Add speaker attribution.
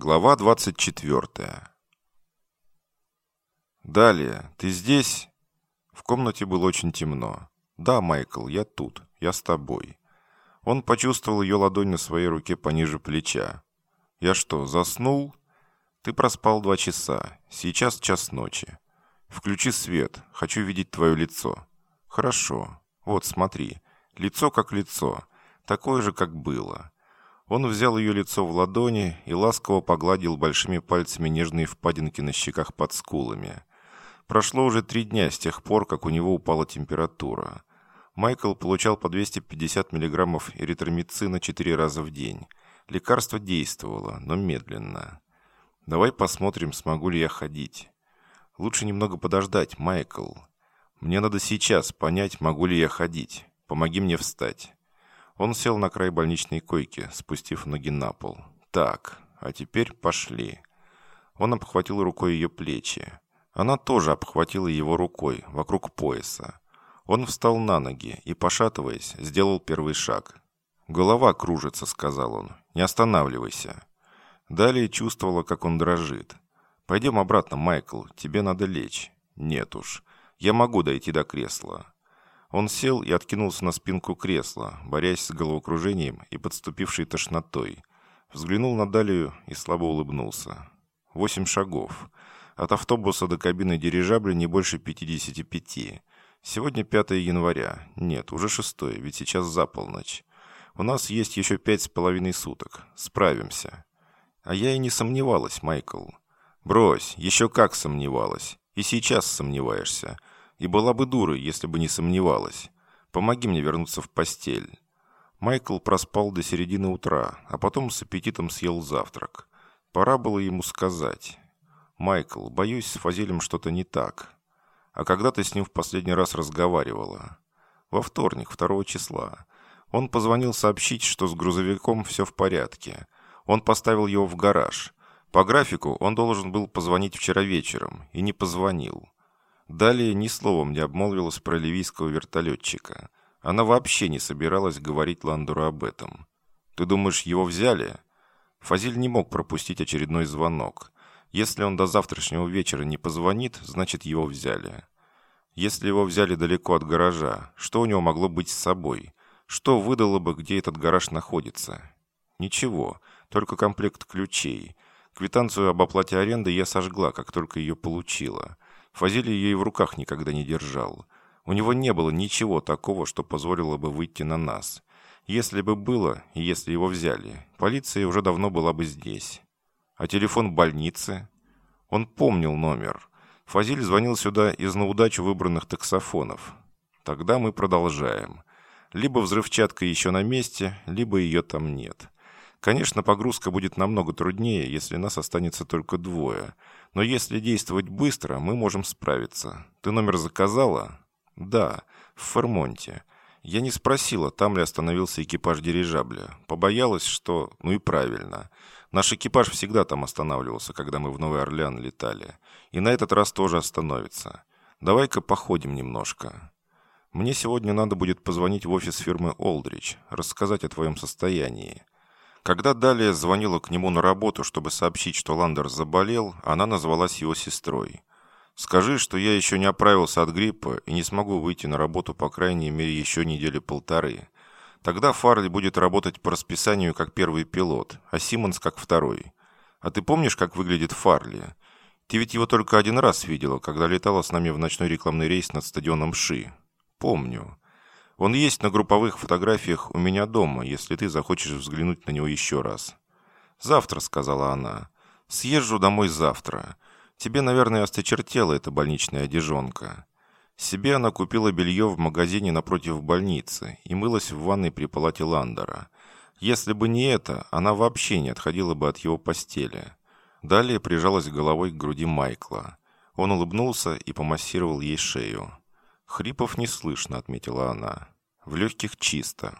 Speaker 1: Глава 24. Далее, ты здесь? В комнате было очень темно. Да, Майкл, я тут. Я с тобой. Он почувствовал ее ладонь на своей руке пониже плеча. Я что, заснул? Ты проспал два часа. Сейчас час ночи. Включи свет. Хочу видеть твое лицо. Хорошо. Вот, смотри. Лицо как лицо. Такое же, как было. Он взял ее лицо в ладони и ласково погладил большими пальцами нежные впадинки на щеках под скулами. Прошло уже три дня с тех пор, как у него упала температура. Майкл получал по 250 мг эритромицина четыре раза в день. Лекарство действовало, но медленно. «Давай посмотрим, смогу ли я ходить». «Лучше немного подождать, Майкл. Мне надо сейчас понять, могу ли я ходить. Помоги мне встать». Он сел на край больничной койки, спустив ноги на пол. «Так, а теперь пошли». Он обхватил рукой ее плечи. Она тоже обхватила его рукой, вокруг пояса. Он встал на ноги и, пошатываясь, сделал первый шаг. «Голова кружится», — сказал он. «Не останавливайся». Далее чувствовала, как он дрожит. «Пойдем обратно, Майкл, тебе надо лечь». «Нет уж, я могу дойти до кресла». Он сел и откинулся на спинку кресла, борясь с головокружением и подступившей тошнотой. Взглянул на Далию и слабо улыбнулся. Восемь шагов. От автобуса до кабины дирижабля не больше 55. Сегодня 5 января. Нет, уже 6, ведь сейчас за полночь. У нас есть еще пять с половиной суток. Справимся. А я и не сомневалась, Майкл. Брось, еще как сомневалась. И сейчас сомневаешься. И была бы дурой, если бы не сомневалась. Помоги мне вернуться в постель». Майкл проспал до середины утра, а потом с аппетитом съел завтрак. Пора было ему сказать. «Майкл, боюсь, с Фазилем что-то не так. А когда ты с ним в последний раз разговаривала?» «Во вторник, 2 числа. Он позвонил сообщить, что с грузовиком все в порядке. Он поставил его в гараж. По графику он должен был позвонить вчера вечером, и не позвонил. Далее ни словом не обмолвилась про ливийского вертолетчика. Она вообще не собиралась говорить Ландуру об этом. «Ты думаешь, его взяли?» Фазиль не мог пропустить очередной звонок. Если он до завтрашнего вечера не позвонит, значит его взяли. Если его взяли далеко от гаража, что у него могло быть с собой? Что выдало бы, где этот гараж находится? Ничего, только комплект ключей. Квитанцию об оплате аренды я сожгла, как только ее получила. Фазиль ее и в руках никогда не держал. У него не было ничего такого, что позволило бы выйти на нас. Если бы было, и если его взяли, полиция уже давно была бы здесь. А телефон больницы? Он помнил номер. Фазиль звонил сюда из на удачу выбранных таксофонов. Тогда мы продолжаем. Либо взрывчатка еще на месте, либо ее там нет. Конечно, погрузка будет намного труднее, если нас останется только двое – но если действовать быстро, мы можем справиться. Ты номер заказала? Да, в Фермонте. Я не спросила, там ли остановился экипаж дирижабля. Побоялась, что... Ну и правильно. Наш экипаж всегда там останавливался, когда мы в Новый Орлеан летали. И на этот раз тоже остановится. Давай-ка походим немножко. Мне сегодня надо будет позвонить в офис фирмы «Олдрич», рассказать о твоем состоянии. Когда Далия звонила к нему на работу, чтобы сообщить, что Ландер заболел, она назвалась его сестрой. «Скажи, что я еще не оправился от гриппа и не смогу выйти на работу по крайней мере еще недели полторы. Тогда Фарли будет работать по расписанию как первый пилот, а Симмонс как второй. А ты помнишь, как выглядит Фарли? Ты ведь его только один раз видела, когда летала с нами в ночной рекламный рейс над стадионом Ши. Помню. Он есть на групповых фотографиях у меня дома, если ты захочешь взглянуть на него еще раз. «Завтра», — сказала она. «Съезжу домой завтра. Тебе, наверное, осточертела эта больничная одежонка». Себе она купила белье в магазине напротив больницы и мылась в ванной при палате Ландера. Если бы не это, она вообще не отходила бы от его постели. Далее прижалась головой к груди Майкла. Он улыбнулся и помассировал ей шею. «Хрипов не слышно», — отметила она. «В легких чисто.